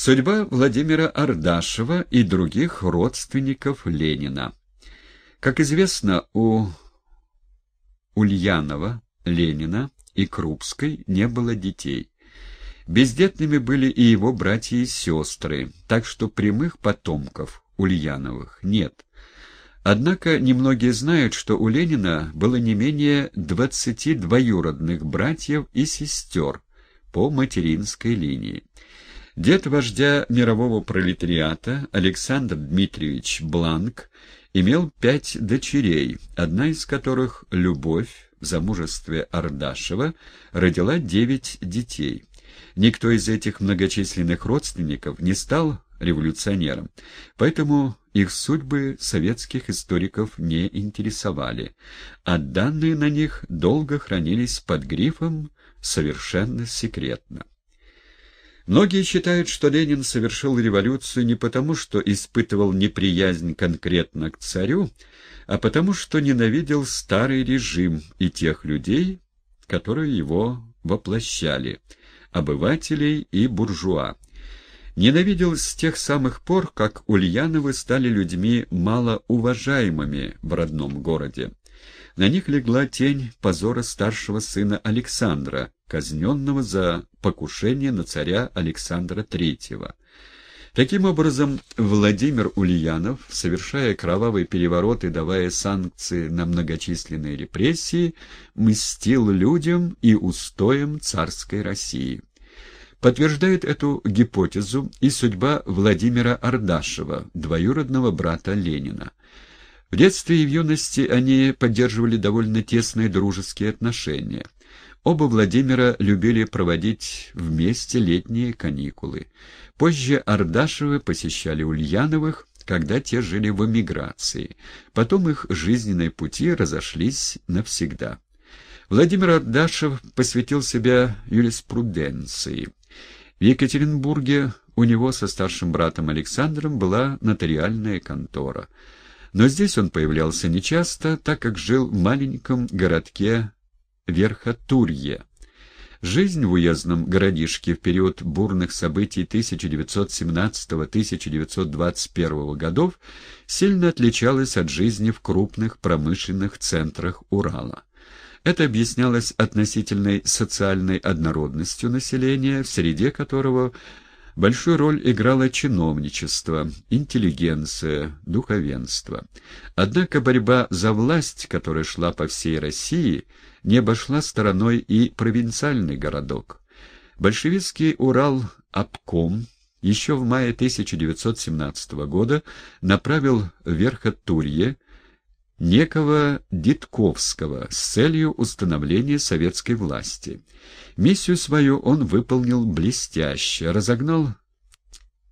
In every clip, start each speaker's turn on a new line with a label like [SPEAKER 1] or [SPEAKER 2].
[SPEAKER 1] Судьба Владимира Ардашева и других родственников Ленина. Как известно, у Ульянова, Ленина и Крупской не было детей. Бездетными были и его братья и сестры, так что прямых потомков Ульяновых нет. Однако немногие знают, что у Ленина было не менее двадцати двоюродных братьев и сестер по материнской линии. Дед вождя мирового пролетариата Александр Дмитриевич Бланк имел пять дочерей, одна из которых, Любовь, в замужестве Ардашева, родила девять детей. Никто из этих многочисленных родственников не стал революционером, поэтому их судьбы советских историков не интересовали, а данные на них долго хранились под грифом «совершенно секретно». Многие считают, что Ленин совершил революцию не потому, что испытывал неприязнь конкретно к царю, а потому, что ненавидел старый режим и тех людей, которые его воплощали, обывателей и буржуа. Ненавидел с тех самых пор, как Ульяновы стали людьми малоуважаемыми в родном городе. На них легла тень позора старшего сына Александра, казненного за покушение на царя Александра III. Таким образом, Владимир Ульянов, совершая кровавый переворот и давая санкции на многочисленные репрессии, мстил людям и устоям царской России. Подтверждает эту гипотезу и судьба Владимира Ардашева, двоюродного брата Ленина. В детстве и в юности они поддерживали довольно тесные дружеские отношения. Оба Владимира любили проводить вместе летние каникулы. Позже Ардашевы посещали Ульяновых, когда те жили в эмиграции. Потом их жизненные пути разошлись навсегда. Владимир Ардашев посвятил себя юриспруденции. В Екатеринбурге у него со старшим братом Александром была нотариальная контора. Но здесь он появлялся нечасто, так как жил в маленьком городке Верхотурье. Жизнь в уездном городишке в период бурных событий 1917-1921 годов сильно отличалась от жизни в крупных промышленных центрах Урала. Это объяснялось относительной социальной однородностью населения, в среде которого большую роль играло чиновничество, интеллигенция, духовенство. Однако борьба за власть, которая шла по всей России – не обошла стороной и провинциальный городок. Большевистский Урал-обком еще в мае 1917 года направил в Верхотурье некого Дитковского с целью установления советской власти. Миссию свою он выполнил блестяще, разогнал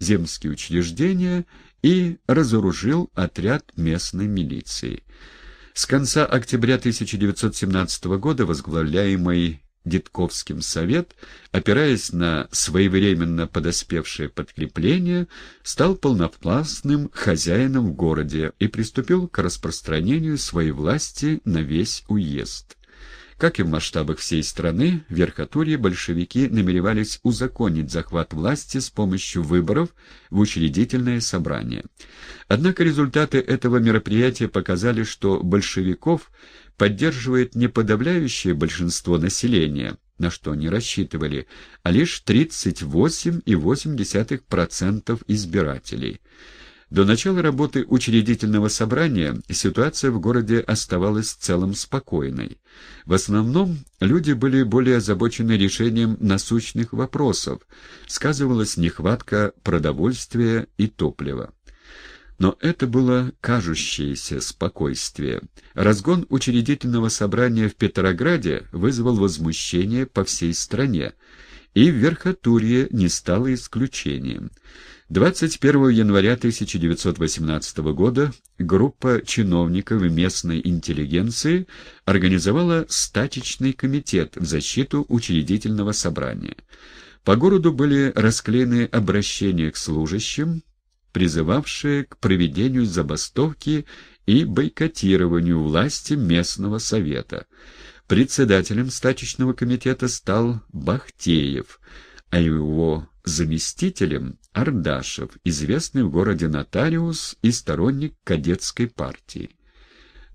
[SPEAKER 1] земские учреждения и разоружил отряд местной милиции. С конца октября 1917 года возглавляемый Дитковским совет, опираясь на своевременно подоспевшее подкрепление, стал полновластным хозяином в городе и приступил к распространению своей власти на весь уезд. Как и в масштабах всей страны, в Верхотурье большевики намеревались узаконить захват власти с помощью выборов в учредительное собрание. Однако результаты этого мероприятия показали, что большевиков поддерживает не подавляющее большинство населения, на что они рассчитывали, а лишь 38,8% избирателей. До начала работы учредительного собрания ситуация в городе оставалась в целом спокойной. В основном люди были более озабочены решением насущных вопросов, сказывалась нехватка продовольствия и топлива. Но это было кажущееся спокойствие. Разгон учредительного собрания в Петрограде вызвал возмущение по всей стране, и в Верхотурье не стало исключением. 21 января 1918 года группа чиновников местной интеллигенции организовала стачечный комитет в защиту учредительного собрания. По городу были расклеены обращения к служащим, призывавшие к проведению забастовки и бойкотированию власти местного совета. Председателем стачечного комитета стал Бахтеев – а его заместителем Ардашев, известный в городе нотариус и сторонник кадетской партии.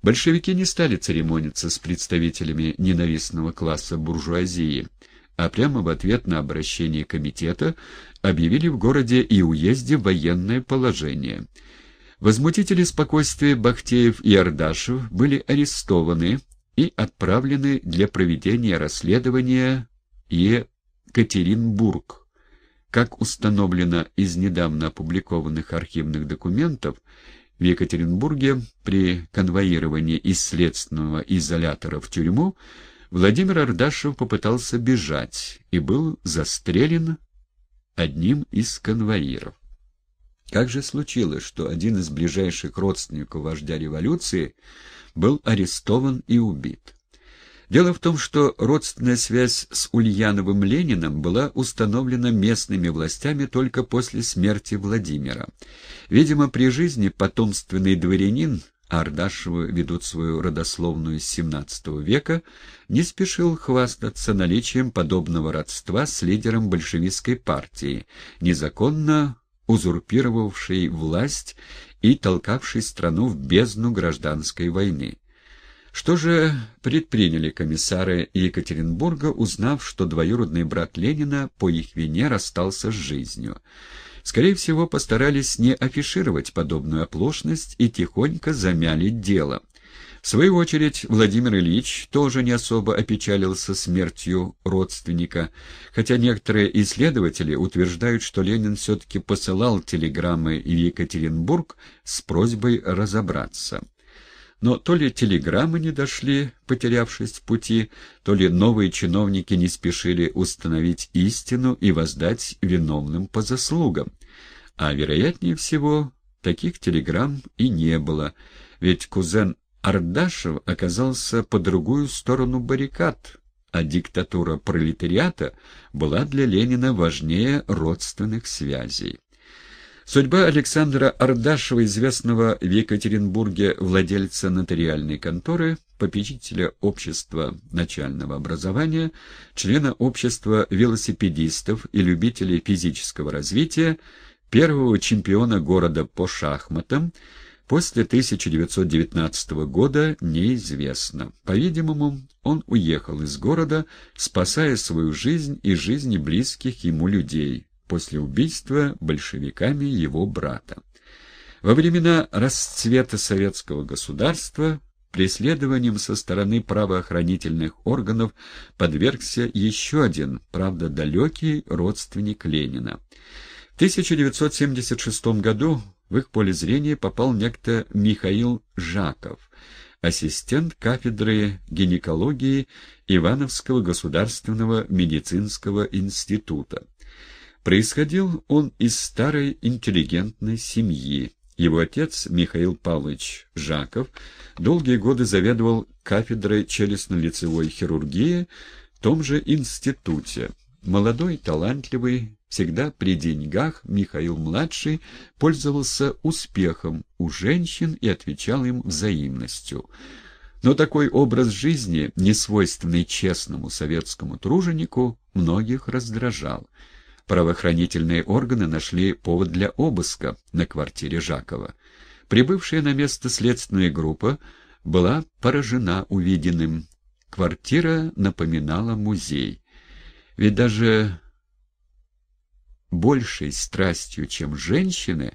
[SPEAKER 1] Большевики не стали церемониться с представителями ненавистного класса буржуазии, а прямо в ответ на обращение комитета объявили в городе и уезде военное положение. Возмутители спокойствия Бахтеев и Ардашев были арестованы и отправлены для проведения расследования Екатеринбург. Как установлено из недавно опубликованных архивных документов, в Екатеринбурге при конвоировании из следственного изолятора в тюрьму Владимир Ардашев попытался бежать и был застрелен одним из конвоиров. Как же случилось, что один из ближайших родственников вождя революции был арестован и убит? Дело в том, что родственная связь с Ульяновым Лениным была установлена местными властями только после смерти Владимира. Видимо, при жизни потомственный дворянин, а Ардашевы ведут свою родословную с XVII века, не спешил хвастаться наличием подобного родства с лидером большевистской партии, незаконно узурпировавшей власть и толкавшей страну в бездну гражданской войны. Что же предприняли комиссары Екатеринбурга, узнав, что двоюродный брат Ленина по их вине расстался с жизнью? Скорее всего, постарались не афишировать подобную оплошность и тихонько замяли дело. В свою очередь, Владимир Ильич тоже не особо опечалился смертью родственника, хотя некоторые исследователи утверждают, что Ленин все-таки посылал телеграммы в Екатеринбург с просьбой разобраться. Но то ли телеграммы не дошли, потерявшись в пути, то ли новые чиновники не спешили установить истину и воздать виновным по заслугам. А, вероятнее всего, таких телеграмм и не было, ведь кузен Ардашев оказался по другую сторону баррикад, а диктатура пролетариата была для Ленина важнее родственных связей. Судьба Александра Ардашева, известного в Екатеринбурге владельца нотариальной конторы, попечителя общества начального образования, члена общества велосипедистов и любителей физического развития, первого чемпиона города по шахматам, после 1919 года неизвестно. По-видимому, он уехал из города, спасая свою жизнь и жизни близких ему людей после убийства большевиками его брата. Во времена расцвета советского государства преследованием со стороны правоохранительных органов подвергся еще один, правда далекий, родственник Ленина. В 1976 году в их поле зрения попал некто Михаил Жаков, ассистент кафедры гинекологии Ивановского государственного медицинского института. Происходил он из старой интеллигентной семьи. Его отец, Михаил Павлович Жаков, долгие годы заведовал кафедрой челюстно-лицевой хирургии в том же институте. Молодой, талантливый, всегда при деньгах, Михаил-младший пользовался успехом у женщин и отвечал им взаимностью. Но такой образ жизни, несвойственный честному советскому труженику, многих раздражал правоохранительные органы нашли повод для обыска на квартире Жакова. Прибывшая на место следственная группа была поражена увиденным. Квартира напоминала музей. Ведь даже большей страстью, чем женщины,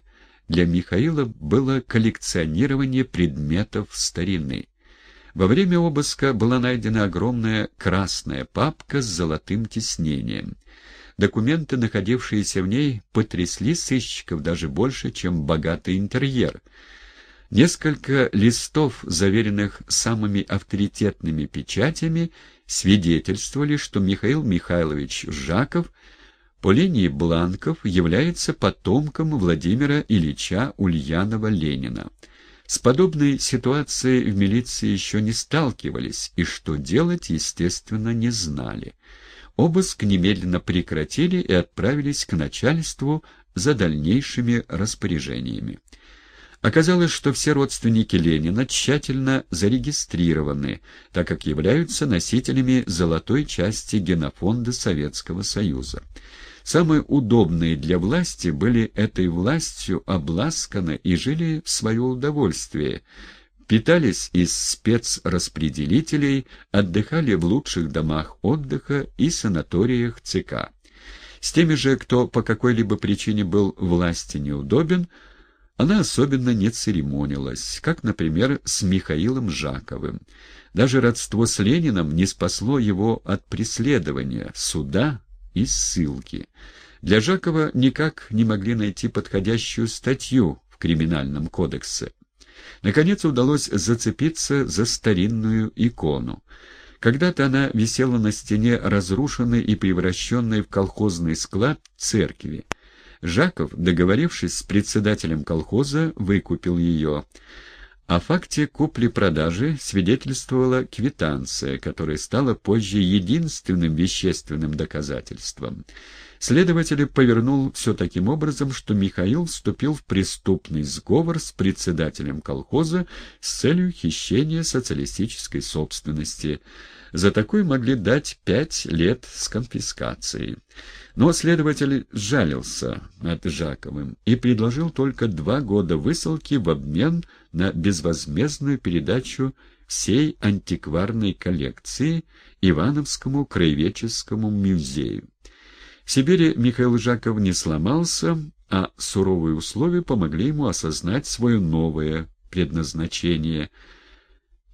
[SPEAKER 1] для Михаила было коллекционирование предметов старины. Во время обыска была найдена огромная красная папка с золотым тиснением — Документы, находившиеся в ней, потрясли сыщиков даже больше, чем богатый интерьер. Несколько листов, заверенных самыми авторитетными печатями, свидетельствовали, что Михаил Михайлович Жаков по линии Бланков является потомком Владимира Ильича Ульянова-Ленина. С подобной ситуацией в милиции еще не сталкивались, и что делать, естественно, не знали. Обыск немедленно прекратили и отправились к начальству за дальнейшими распоряжениями. Оказалось, что все родственники Ленина тщательно зарегистрированы, так как являются носителями золотой части генофонда Советского Союза. Самые удобные для власти были этой властью обласканы и жили в свое удовольствие, питались из спецраспределителей, отдыхали в лучших домах отдыха и санаториях ЦК. С теми же, кто по какой-либо причине был власти неудобен, она особенно не церемонилась, как, например, с Михаилом Жаковым. Даже родство с Лениным не спасло его от преследования, суда и ссылки. Для Жакова никак не могли найти подходящую статью в Криминальном кодексе. Наконец удалось зацепиться за старинную икону. Когда-то она висела на стене разрушенной и превращенной в колхозный склад церкви. Жаков, договорившись с председателем колхоза, выкупил ее. О факте купли-продажи свидетельствовала квитанция, которая стала позже единственным вещественным доказательством. Следователь повернул все таким образом, что Михаил вступил в преступный сговор с председателем колхоза с целью хищения социалистической собственности. За такой могли дать пять лет с конфискацией. Но следователь сжалился над Жаковым и предложил только два года высылки в обмен на безвозмездную передачу всей антикварной коллекции Ивановскому краеведческому музею. В Сибири Михаил Жаков не сломался, а суровые условия помогли ему осознать свое новое предназначение —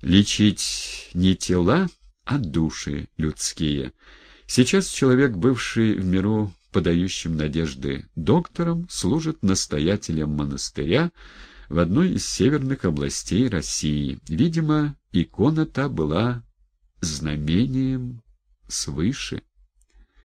[SPEAKER 1] лечить не тела, а души людские. Сейчас человек, бывший в миру подающим надежды доктором, служит настоятелем монастыря в одной из северных областей России. Видимо, икона та была знамением свыше.